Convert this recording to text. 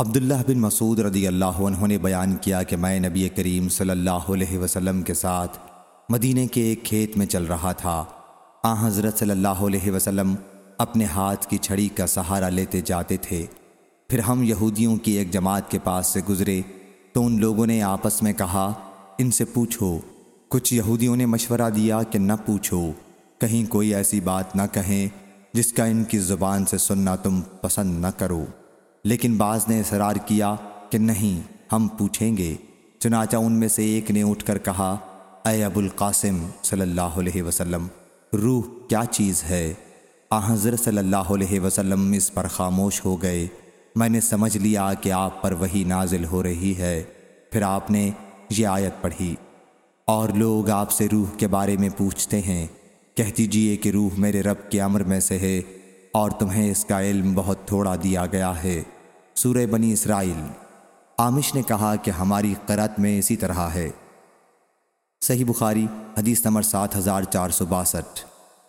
عبداللہ بن مسعود رضی اللہ عنہ نے بیان کیا کہ میں نبی کریم صلی اللہ علیہ وسلم کے ساتھ مدینہ کے ایک کھیت میں چل رہا تھا۔ آ حضرت صلی اللہ علیہ وسلم اپنے ہاتھ کی چھڑی کا سہارا لیتے جاتے تھے۔ پھر ہم یہودیوں کی ایک جماعت کے پاس سے گزرے تو ان لوگوں نے آپس میں کہا، ان سے پوچھو۔ کچھ یہودیوں نے مشورہ دیا کہ نہ پوچھو۔ کہیں کوئی ایسی بات نہ کہیں جس کا ان کی زبان سے سننا تم پسند نہ کرو۔ لیکن بعض نے اصرار کیا کہ نہیں، ہم پوچھیں گے۔ چنانچہ ان میں سے ایک نے اٹھ کر کہا، اے ابو القاسم صلی اللہ علیہ وسلم، روح کیا چیز ہے؟ آ حضرت صلی اللہ علیہ وسلم اس پر خاموش ہو گئے۔ میں نے سمجھ لیا کہ آپ پر وہی نازل ہو رہی ہے۔ پھر آپ نے یہ آیت پڑھی۔ اور لوگ آپ سے روح کے بارے میں پوچھتے ہیں، کہہ دیجیے کہ روح میرے رب کے امر میں سے ہے۔ اور تمہیں اس کا علم بہت تھوڑا دیا گیا ہے۔ سورہ بنی اسرائیل۔ عامش نے کہا کہ ہماری قرت میں اسی طرح ہے۔ صحیح بخاری، حدیث نمبر سات ہزار چار سو باسٹھ۔